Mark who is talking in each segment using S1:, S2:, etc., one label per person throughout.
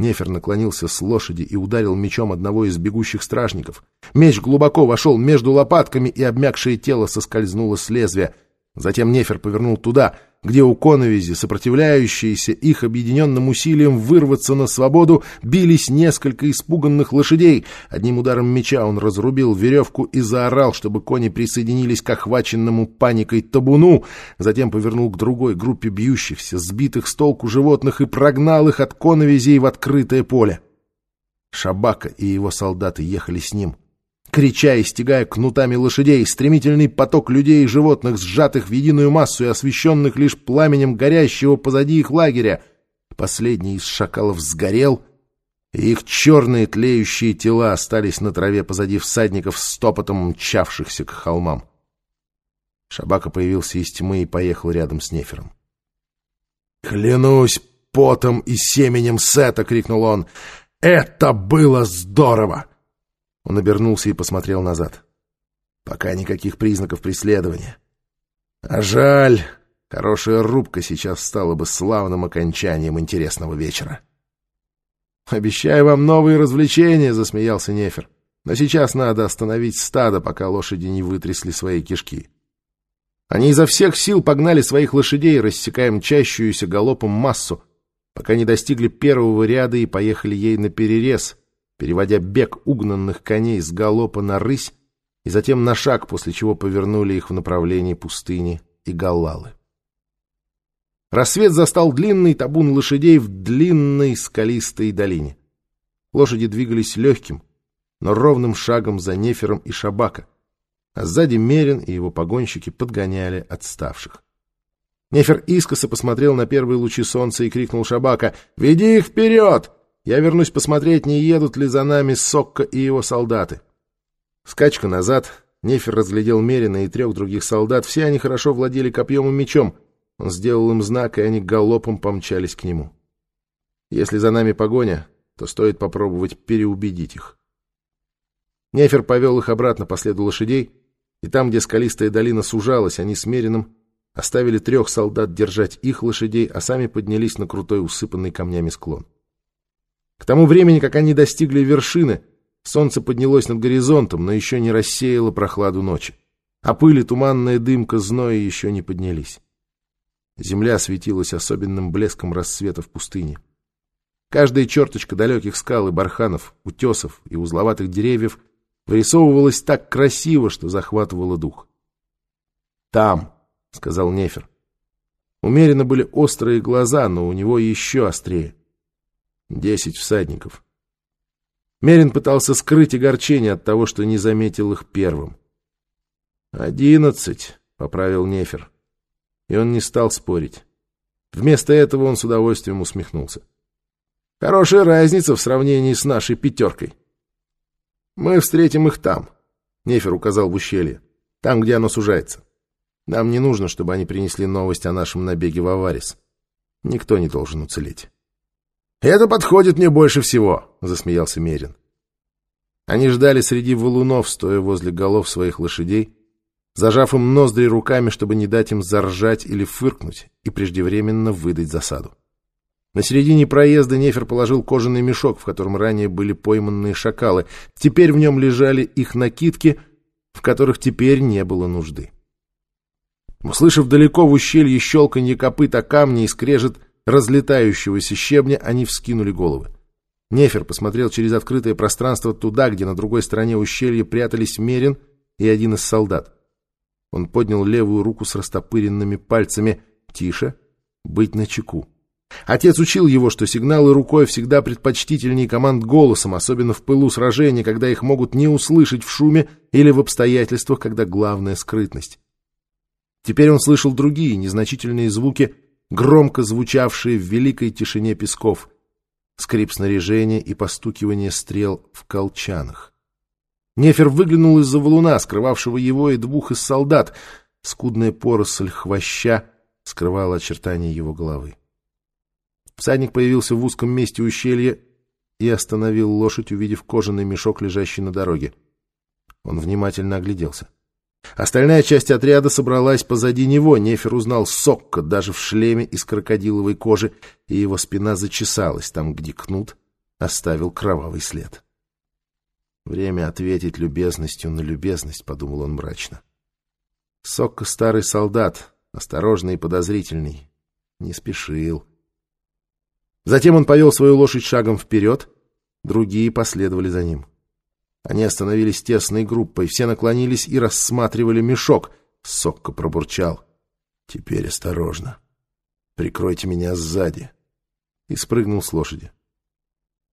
S1: Нефер наклонился с лошади и ударил мечом одного из бегущих стражников. Меч глубоко вошел между лопатками, и обмякшее тело соскользнуло с лезвия. Затем Нефер повернул туда — где у коновизи, сопротивляющиеся их объединенным усилиям вырваться на свободу, бились несколько испуганных лошадей. Одним ударом меча он разрубил веревку и заорал, чтобы кони присоединились к охваченному паникой табуну, затем повернул к другой группе бьющихся, сбитых с толку животных и прогнал их от коновизей в открытое поле. Шабака и его солдаты ехали с ним крича и стягая кнутами лошадей, стремительный поток людей и животных, сжатых в единую массу и освещенных лишь пламенем горящего позади их лагеря. Последний из шакалов сгорел, и их черные тлеющие тела остались на траве позади всадников с топотом мчавшихся к холмам. Шабака появился из тьмы и поехал рядом с Нефером. «Клянусь потом и семенем Сета!» — крикнул он. «Это было здорово!» Он обернулся и посмотрел назад. Пока никаких признаков преследования. А жаль, хорошая рубка сейчас стала бы славным окончанием интересного вечера. «Обещаю вам новые развлечения», — засмеялся Нефер. «Но сейчас надо остановить стадо, пока лошади не вытрясли свои кишки». Они изо всех сил погнали своих лошадей, рассекая мчащуюся галопом массу, пока не достигли первого ряда и поехали ей на перерез, переводя бег угнанных коней с галопа на рысь и затем на шаг, после чего повернули их в направлении пустыни и Галлалы. Рассвет застал длинный табун лошадей в длинной скалистой долине. Лошади двигались легким, но ровным шагом за Нефером и Шабака, а сзади Мерин и его погонщики подгоняли отставших. Нефер искоса посмотрел на первые лучи солнца и крикнул Шабака «Веди их вперед!» Я вернусь посмотреть, не едут ли за нами Сокка и его солдаты. Скачка назад. Нефер разглядел Мерина и трех других солдат. Все они хорошо владели копьем и мечом. Он сделал им знак, и они галопом помчались к нему. Если за нами погоня, то стоит попробовать переубедить их. Нефер повел их обратно по следу лошадей, и там, где скалистая долина сужалась, они с Мерином оставили трех солдат держать их лошадей, а сами поднялись на крутой усыпанный камнями склон. К тому времени, как они достигли вершины, солнце поднялось над горизонтом, но еще не рассеяло прохладу ночи. А пыль и туманная дымка зноя еще не поднялись. Земля светилась особенным блеском рассвета в пустыне. Каждая черточка далеких скал и барханов, утесов и узловатых деревьев вырисовывалась так красиво, что захватывала дух. «Там», — сказал Нефер. Умеренно были острые глаза, но у него еще острее. Десять всадников. Мерин пытался скрыть огорчение от того, что не заметил их первым. «Одиннадцать», — поправил Нефер. И он не стал спорить. Вместо этого он с удовольствием усмехнулся. «Хорошая разница в сравнении с нашей пятеркой. Мы встретим их там», — Нефер указал в ущелье, — «там, где оно сужается. Нам не нужно, чтобы они принесли новость о нашем набеге в Аварис. Никто не должен уцелеть». «Это подходит мне больше всего», — засмеялся Мерин. Они ждали среди валунов, стоя возле голов своих лошадей, зажав им ноздри руками, чтобы не дать им заржать или фыркнуть и преждевременно выдать засаду. На середине проезда Нефер положил кожаный мешок, в котором ранее были пойманные шакалы. Теперь в нем лежали их накидки, в которых теперь не было нужды. Услышав далеко в ущелье щелканье копыт о камни и скрежет разлетающегося щебня, они вскинули головы. Нефер посмотрел через открытое пространство туда, где на другой стороне ущелья прятались Мерин и один из солдат. Он поднял левую руку с растопыренными пальцами. «Тише, быть начеку». Отец учил его, что сигналы рукой всегда предпочтительнее команд голосом, особенно в пылу сражения, когда их могут не услышать в шуме или в обстоятельствах, когда главная скрытность. Теперь он слышал другие незначительные звуки, громко звучавшие в великой тишине песков, скрип снаряжения и постукивание стрел в колчанах. Нефер выглянул из-за валуна, скрывавшего его и двух из солдат. Скудная поросль хвоща скрывала очертания его головы. Всадник появился в узком месте ущелья и остановил лошадь, увидев кожаный мешок, лежащий на дороге. Он внимательно огляделся. — Остальная часть отряда собралась позади него. Нефер узнал Сокка даже в шлеме из крокодиловой кожи, и его спина зачесалась там, где кнут оставил кровавый след. «Время ответить любезностью на любезность», — подумал он мрачно. Сокка старый солдат, осторожный и подозрительный, не спешил. Затем он повел свою лошадь шагом вперед, другие последовали за ним. Они остановились тесной группой, все наклонились и рассматривали мешок. Сокка пробурчал. «Теперь осторожно. Прикройте меня сзади». И спрыгнул с лошади.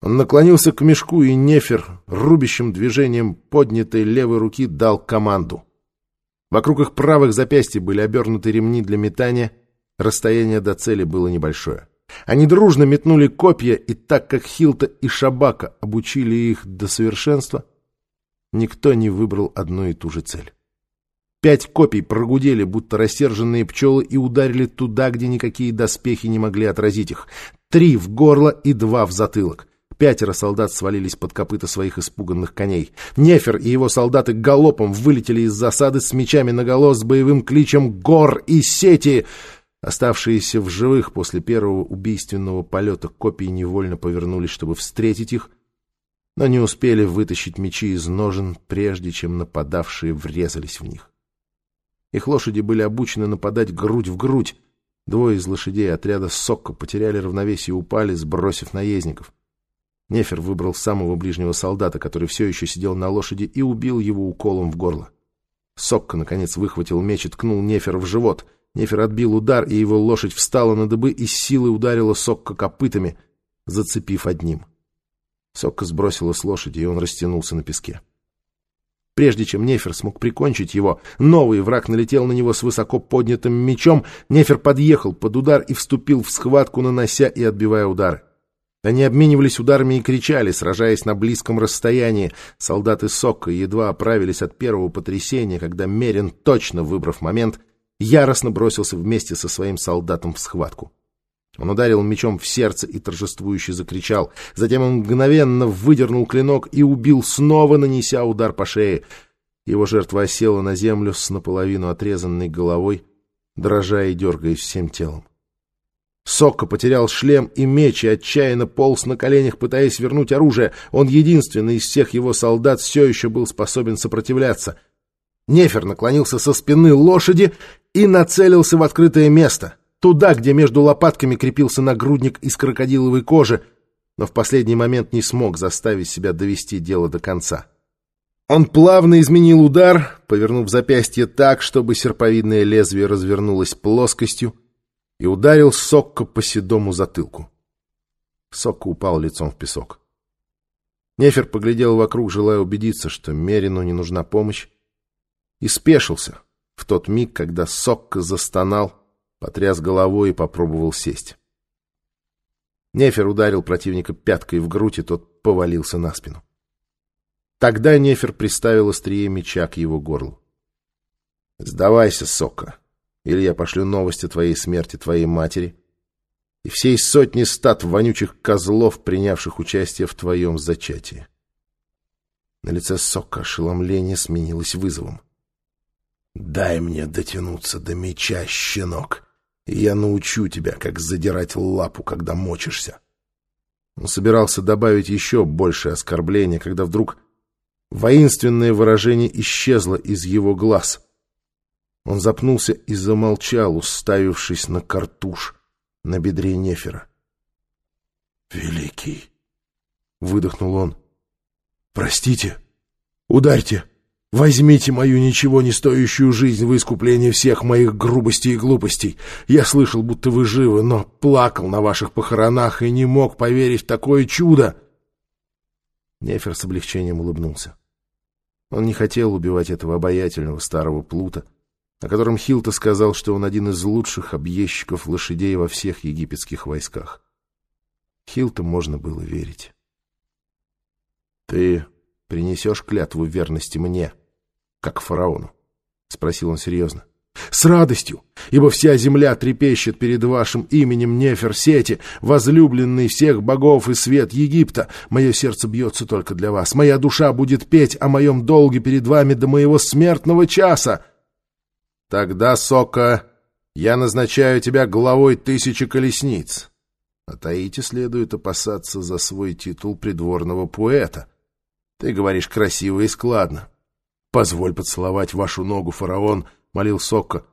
S1: Он наклонился к мешку, и Нефер рубящим движением поднятой левой руки дал команду. Вокруг их правых запястья были обернуты ремни для метания, расстояние до цели было небольшое. Они дружно метнули копья, и так как Хилта и Шабака обучили их до совершенства, никто не выбрал одну и ту же цель. Пять копий прогудели, будто рассерженные пчелы, и ударили туда, где никакие доспехи не могли отразить их. Три в горло и два в затылок. Пятеро солдат свалились под копыта своих испуганных коней. Нефер и его солдаты галопом вылетели из засады с мечами наголо с боевым кличем «Гор и сети!» Оставшиеся в живых после первого убийственного полета копии невольно повернулись, чтобы встретить их, но не успели вытащить мечи из ножен, прежде чем нападавшие врезались в них. Их лошади были обучены нападать грудь в грудь. Двое из лошадей отряда Сокко потеряли равновесие и упали, сбросив наездников. Нефер выбрал самого ближнего солдата, который все еще сидел на лошади, и убил его уколом в горло. Сокко, наконец, выхватил меч и ткнул Нефера в живот. Нефер отбил удар, и его лошадь встала на дыбы и силой ударила Сокко копытами, зацепив одним. Сокко сбросила с лошади, и он растянулся на песке. Прежде чем Нефер смог прикончить его, новый враг налетел на него с высоко поднятым мечом. Нефер подъехал под удар и вступил в схватку, нанося и отбивая удары. Они обменивались ударами и кричали, сражаясь на близком расстоянии. Солдаты Сокка едва оправились от первого потрясения, когда Мерин, точно выбрав момент, яростно бросился вместе со своим солдатом в схватку. Он ударил мечом в сердце и торжествующе закричал. Затем он мгновенно выдернул клинок и убил, снова нанеся удар по шее. Его жертва осела на землю с наполовину отрезанной головой, дрожа и дергаясь всем телом. Сокко потерял шлем и меч и отчаянно полз на коленях, пытаясь вернуть оружие. Он единственный из всех его солдат все еще был способен сопротивляться. Нефер наклонился со спины лошади и нацелился в открытое место — туда, где между лопатками крепился нагрудник из крокодиловой кожи, но в последний момент не смог заставить себя довести дело до конца. Он плавно изменил удар, повернув запястье так, чтобы серповидное лезвие развернулось плоскостью, и ударил Сокко по седому затылку. Сокко упал лицом в песок. Нефер поглядел вокруг, желая убедиться, что Мерину не нужна помощь, и спешился в тот миг, когда Сокко застонал, потряс головой и попробовал сесть. Нефер ударил противника пяткой в грудь, и тот повалился на спину. Тогда Нефер приставил острие меча к его горлу. «Сдавайся, Сока, или я пошлю новости о твоей смерти твоей матери и всей сотни стат вонючих козлов, принявших участие в твоем зачатии». На лице Сока ошеломление сменилось вызовом. «Дай мне дотянуться до меча, щенок!» И я научу тебя, как задирать лапу, когда мочишься. Он собирался добавить еще большее оскорбление, когда вдруг воинственное выражение исчезло из его глаз. Он запнулся и замолчал, уставившись на картуш на бедре Нефера. «Великий!» — выдохнул он. «Простите! Ударьте!» Возьмите мою ничего не стоящую жизнь в искупление всех моих грубостей и глупостей. Я слышал, будто вы живы, но плакал на ваших похоронах и не мог поверить в такое чудо. Нефер с облегчением улыбнулся. Он не хотел убивать этого обаятельного старого плута, о котором Хилта сказал, что он один из лучших объездчиков лошадей во всех египетских войсках. Хилта можно было верить. — Ты принесешь клятву верности мне, как фараону? — спросил он серьезно. — С радостью, ибо вся земля трепещет перед вашим именем Неферсети, возлюбленный всех богов и свет Египта. Мое сердце бьется только для вас. Моя душа будет петь о моем долге перед вами до моего смертного часа. Тогда, Сока, я назначаю тебя главой тысячи колесниц. А Таите следует опасаться за свой титул придворного поэта. Ты говоришь красиво и складно. Позволь поцеловать вашу ногу, фараон, — молил Сокко.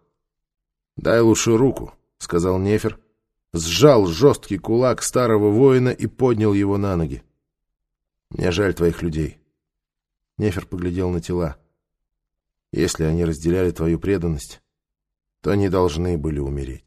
S1: Дай лучше руку, — сказал Нефер, сжал жесткий кулак старого воина и поднял его на ноги. Мне жаль твоих людей. Нефер поглядел на тела. Если они разделяли твою преданность, то они должны были умереть.